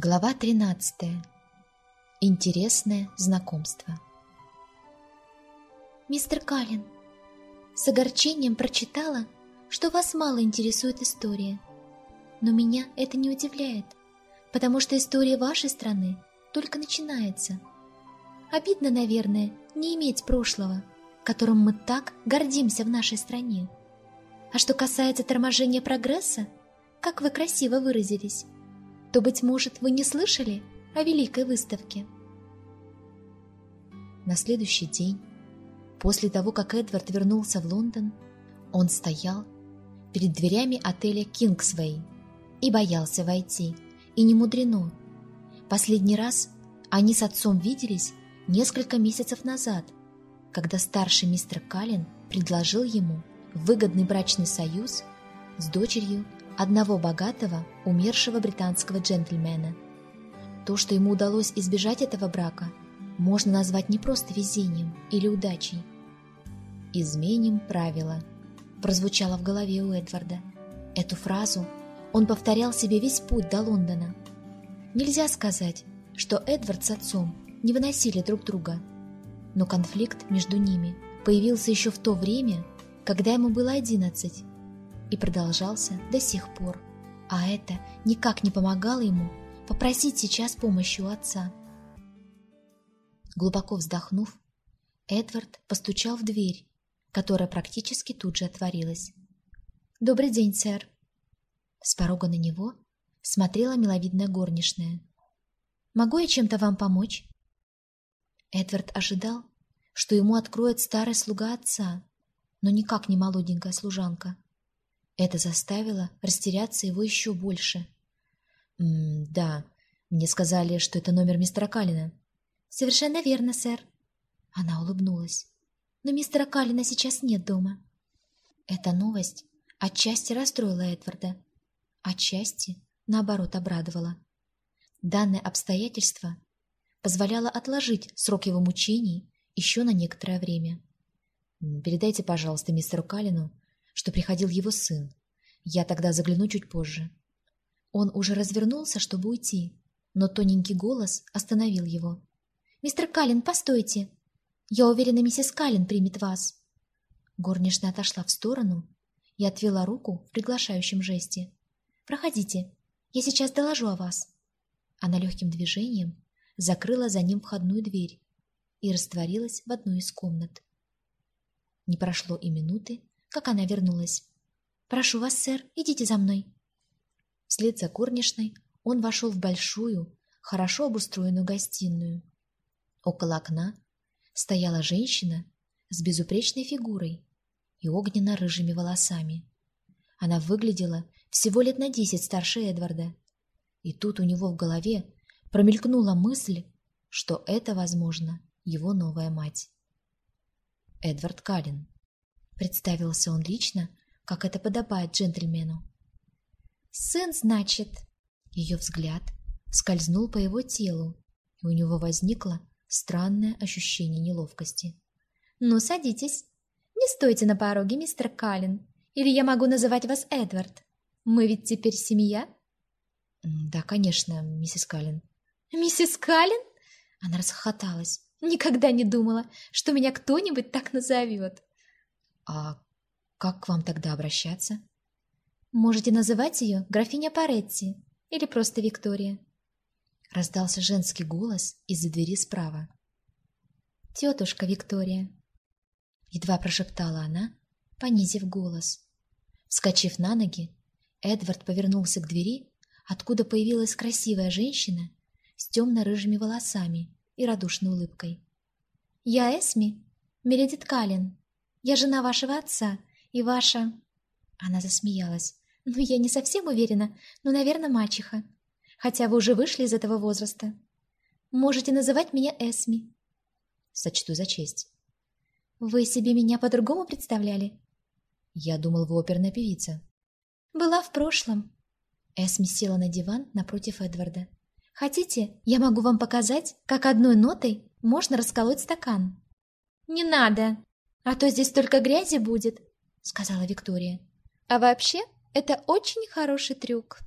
Глава 13. Интересное знакомство. Мистер Каллен, с огорчением прочитала, что вас мало интересует история. Но меня это не удивляет, потому что история вашей страны только начинается. Обидно, наверное, не иметь прошлого, которым мы так гордимся в нашей стране. А что касается торможения прогресса, как вы красиво выразились, то, быть может, вы не слышали о Великой выставке? На следующий день, после того, как Эдвард вернулся в Лондон, он стоял перед дверями отеля «Кингсвей» и боялся войти. И не мудрено. Последний раз они с отцом виделись несколько месяцев назад, когда старший мистер Каллен предложил ему выгодный брачный союз с дочерью одного богатого, умершего британского джентльмена. То, что ему удалось избежать этого брака, можно назвать не просто везением или удачей. «Изменим правила», – прозвучало в голове у Эдварда. Эту фразу он повторял себе весь путь до Лондона. Нельзя сказать, что Эдвард с отцом не выносили друг друга, но конфликт между ними появился еще в то время, когда ему было одиннадцать, и продолжался до сих пор. А это никак не помогало ему попросить сейчас помощи у отца. Глубоко вздохнув, Эдвард постучал в дверь, которая практически тут же отворилась. «Добрый день, сэр!» С порога на него смотрела миловидная горничная. «Могу я чем-то вам помочь?» Эдвард ожидал, что ему откроет старый слуга отца, но никак не молоденькая служанка. Это заставило растеряться его еще больше. «М «Да, мне сказали, что это номер мистера Каллина». «Совершенно верно, сэр». Она улыбнулась. «Но мистера Каллина сейчас нет дома». Эта новость отчасти расстроила Эдварда, отчасти, наоборот, обрадовала. Данное обстоятельство позволяло отложить срок его мучений еще на некоторое время. «Передайте, пожалуйста, мистеру Каллину, что приходил его сын. Я тогда загляну чуть позже. Он уже развернулся, чтобы уйти, но тоненький голос остановил его. «Мистер Каллен, постойте! Я уверена, миссис Каллен примет вас!» Горничная отошла в сторону и отвела руку в приглашающем жесте. «Проходите, я сейчас доложу о вас». Она легким движением закрыла за ним входную дверь и растворилась в одной из комнат. Не прошло и минуты, как она вернулась. «Прошу вас, сэр, идите за мной». Вслед за горничной он вошел в большую, хорошо обустроенную гостиную. Около окна стояла женщина с безупречной фигурой и огненно-рыжими волосами. Она выглядела всего лет на десять старше Эдварда. И тут у него в голове промелькнула мысль, что это, возможно, его новая мать. Эдвард Каллен. Представился он лично, как это подобает джентльмену. «Сын, значит...» Ее взгляд скользнул по его телу, и у него возникло странное ощущение неловкости. «Ну, садитесь. Не стойте на пороге, мистер Каллен, или я могу называть вас Эдвард. Мы ведь теперь семья?» «Да, конечно, миссис Каллен». «Миссис Каллен?» Она расхохоталась. «Никогда не думала, что меня кто-нибудь так назовет». «А как к вам тогда обращаться?» «Можете называть ее графиня Паретти или просто Виктория». Раздался женский голос из-за двери справа. «Тетушка Виктория», — едва прошептала она, понизив голос. Вскочив на ноги, Эдвард повернулся к двери, откуда появилась красивая женщина с темно-рыжими волосами и радушной улыбкой. «Я Эсми, Мередит Каллен», я жена вашего отца, и ваша...» Она засмеялась. «Ну, я не совсем уверена, но, наверное, мачеха. Хотя вы уже вышли из этого возраста. Можете называть меня Эсми». «Сочту за честь». «Вы себе меня по-другому представляли?» «Я думал, вы оперная певица». «Была в прошлом». Эсми села на диван напротив Эдварда. «Хотите, я могу вам показать, как одной нотой можно расколоть стакан?» «Не надо!» «А то здесь только грязи будет», — сказала Виктория. «А вообще, это очень хороший трюк».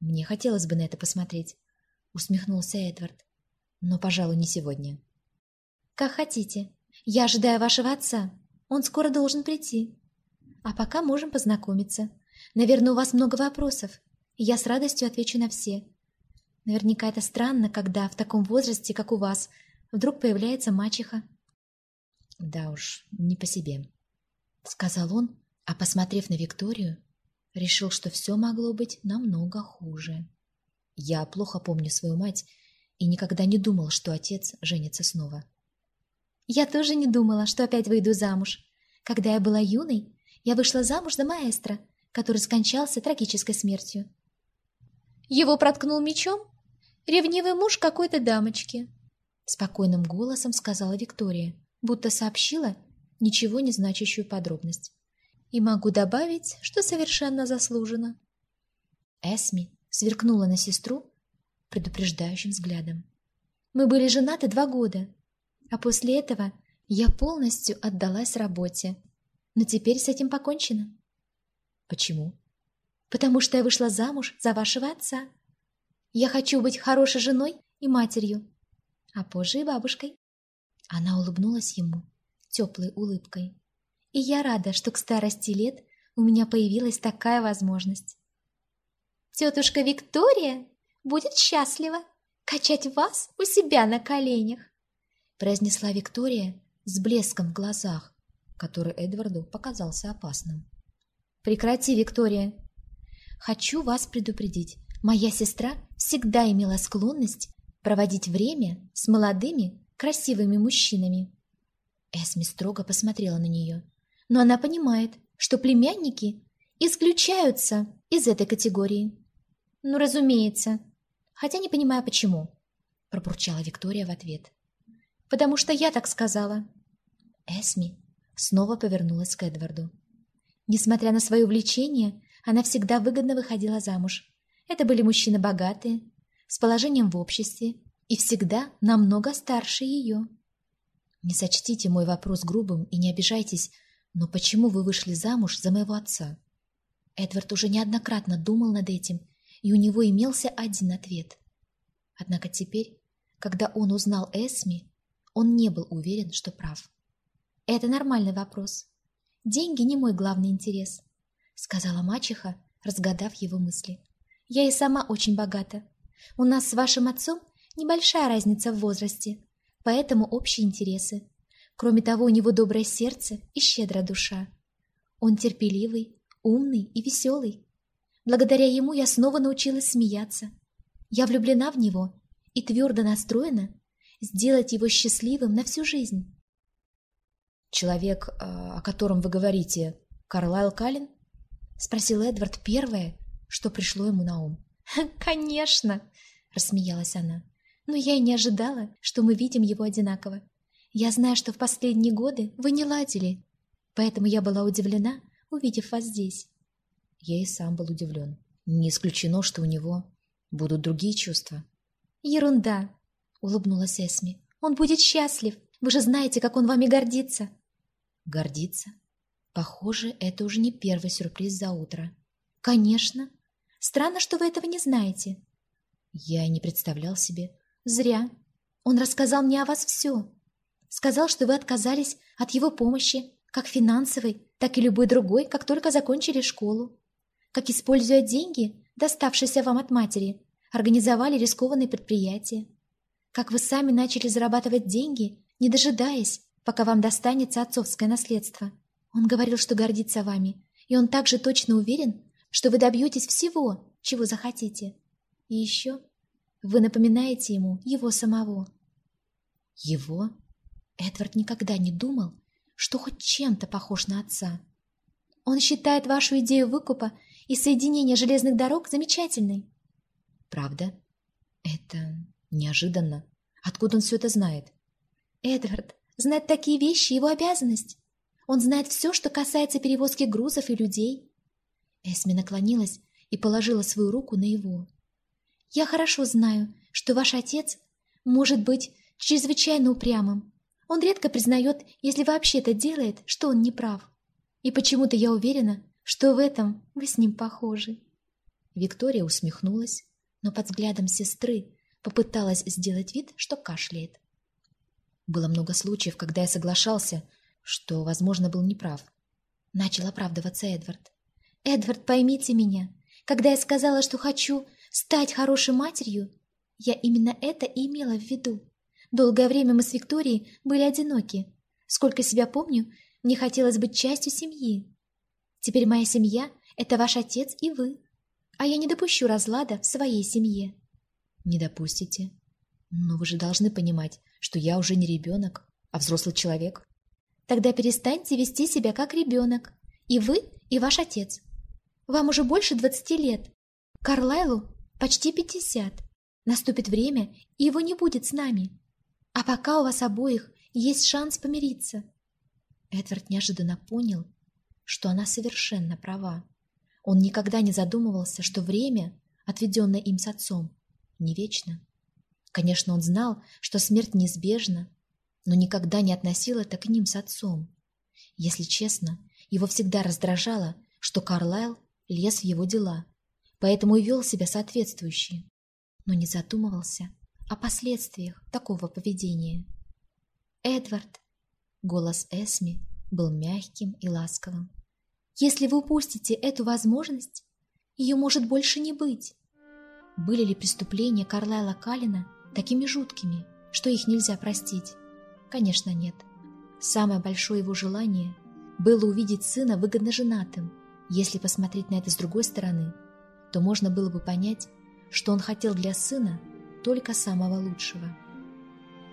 Мне хотелось бы на это посмотреть. усмехнулся Эдвард. «Но, пожалуй, не сегодня». «Как хотите. Я ожидаю вашего отца. Он скоро должен прийти. А пока можем познакомиться. Наверное, у вас много вопросов, и я с радостью отвечу на все. Наверняка это странно, когда в таком возрасте, как у вас, вдруг появляется мачеха». «Да уж, не по себе», — сказал он, а, посмотрев на Викторию, решил, что все могло быть намного хуже. Я плохо помню свою мать и никогда не думал, что отец женится снова. Я тоже не думала, что опять выйду замуж. Когда я была юной, я вышла замуж за маэстро, который скончался трагической смертью. Его проткнул мечом ревнивый муж какой-то дамочки. Спокойным голосом сказала Виктория, будто сообщила ничего не значащую подробность. И могу добавить, что совершенно заслуженно. Эсми сверкнула на сестру предупреждающим взглядом. Мы были женаты два года, а после этого я полностью отдалась работе. Но теперь с этим покончено. Почему? Потому что я вышла замуж за вашего отца. Я хочу быть хорошей женой и матерью, а позже и бабушкой. Она улыбнулась ему теплой улыбкой. И я рада, что к старости лет у меня появилась такая возможность. Тетушка Виктория будет счастлива качать вас у себя на коленях, произнесла Виктория с блеском в глазах, который Эдварду показался опасным. Прекрати, Виктория. Хочу вас предупредить. Моя сестра всегда имела склонность проводить время с молодыми, красивыми мужчинами. Эсми строго посмотрела на нее. Но она понимает, что племянники исключаются из этой категории. «Ну, разумеется. Хотя не понимаю, почему», — пробурчала Виктория в ответ. «Потому что я так сказала». Эсми снова повернулась к Эдварду. Несмотря на свое увлечение, она всегда выгодно выходила замуж. Это были мужчины богатые, с положением в обществе и всегда намного старше ее. Не сочтите мой вопрос грубым и не обижайтесь, но почему вы вышли замуж за моего отца? Эдвард уже неоднократно думал над этим и у него имелся один ответ. Однако теперь, когда он узнал Эсми, он не был уверен, что прав. «Это нормальный вопрос. Деньги не мой главный интерес», — сказала мачеха, разгадав его мысли. «Я и сама очень богата. У нас с вашим отцом небольшая разница в возрасте, поэтому общие интересы. Кроме того, у него доброе сердце и щедрая душа. Он терпеливый, умный и веселый. Благодаря ему я снова научилась смеяться. Я влюблена в него и твердо настроена сделать его счастливым на всю жизнь. «Человек, э, о котором вы говорите, Карлайл Каллен?» — спросил Эдвард первое, что пришло ему на ум. «Конечно!» — рассмеялась она. «Но я и не ожидала, что мы видим его одинаково. Я знаю, что в последние годы вы не ладили, поэтому я была удивлена, увидев вас здесь. Я и сам был удивлен. Не исключено, что у него будут другие чувства. «Ерунда!» — улыбнулась Эсми. «Он будет счастлив. Вы же знаете, как он вами гордится». «Гордится?» Похоже, это уже не первый сюрприз за утро. «Конечно. Странно, что вы этого не знаете». Я не представлял себе. «Зря. Он рассказал мне о вас все. Сказал, что вы отказались от его помощи, как финансовой, так и любой другой, как только закончили школу как, используя деньги, доставшиеся вам от матери, организовали рискованные предприятия. Как вы сами начали зарабатывать деньги, не дожидаясь, пока вам достанется отцовское наследство. Он говорил, что гордится вами, и он также точно уверен, что вы добьетесь всего, чего захотите. И еще вы напоминаете ему его самого. Его? Эдвард никогда не думал, что хоть чем-то похож на отца. Он считает вашу идею выкупа и соединение железных дорог замечательный. Правда? Это неожиданно. Откуда он все это знает? Эдвард, знать такие вещи — его обязанность. Он знает все, что касается перевозки грузов и людей. Эсми наклонилась и положила свою руку на его. «Я хорошо знаю, что ваш отец может быть чрезвычайно упрямым. Он редко признает, если вообще это делает, что он не прав. И почему-то я уверена, что в этом вы с ним похожи. Виктория усмехнулась, но под взглядом сестры попыталась сделать вид, что кашляет. Было много случаев, когда я соглашался, что, возможно, был неправ. Начал оправдываться Эдвард. «Эдвард, поймите меня. Когда я сказала, что хочу стать хорошей матерью, я именно это и имела в виду. Долгое время мы с Викторией были одиноки. Сколько себя помню, мне хотелось быть частью семьи. Теперь моя семья — это ваш отец и вы. А я не допущу разлада в своей семье». «Не допустите. Но вы же должны понимать, что я уже не ребенок, а взрослый человек. Тогда перестаньте вести себя как ребенок. И вы, и ваш отец. Вам уже больше двадцати лет. Карлайлу почти пятьдесят. Наступит время, и его не будет с нами. А пока у вас обоих есть шанс помириться. Эдвард неожиданно понял, что она совершенно права. Он никогда не задумывался, что время, отведенное им с отцом, не вечно. Конечно, он знал, что смерть неизбежна, но никогда не относил это к ним с отцом. Если честно, его всегда раздражало, что Карлайл лез в его дела, поэтому и вел себя соответствующе, но не задумывался о последствиях такого поведения. «Эдвард!» — голос Эсми был мягким и ласковым. «Если вы упустите эту возможность, ее может больше не быть». Были ли преступления Карлайла Калина такими жуткими, что их нельзя простить? Конечно, нет. Самое большое его желание было увидеть сына выгодно женатым. Если посмотреть на это с другой стороны, то можно было бы понять, что он хотел для сына только самого лучшего.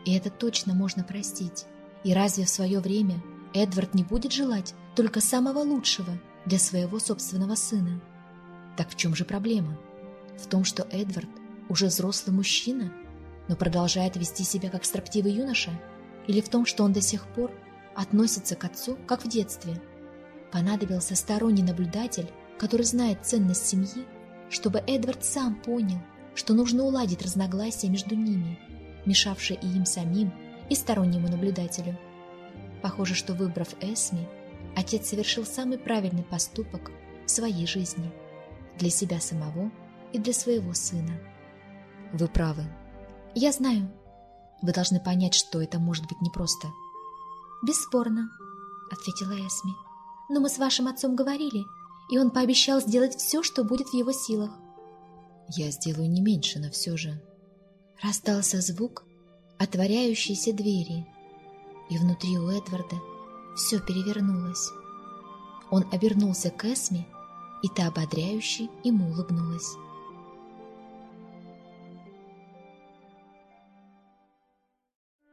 И это точно можно простить. И разве в свое время Эдвард не будет желать только самого лучшего для своего собственного сына? Так в чем же проблема? В том, что Эдвард уже взрослый мужчина – но продолжает вести себя как строптивый юноша? Или в том, что он до сих пор относится к отцу, как в детстве? Понадобился сторонний наблюдатель, который знает ценность семьи, чтобы Эдвард сам понял, что нужно уладить разногласия между ними, мешавшие и им самим, и стороннему наблюдателю. Похоже, что выбрав Эсми, отец совершил самый правильный поступок в своей жизни, для себя самого и для своего сына. Вы правы, «Я знаю». «Вы должны понять, что это может быть непросто». «Бесспорно», — ответила Эсми. «Но мы с вашим отцом говорили, и он пообещал сделать все, что будет в его силах». «Я сделаю не меньше, но все же...» Раздался звук отворяющейся двери, и внутри у Эдварда все перевернулось. Он обернулся к Эсми, и та ободряюще ему улыбнулась.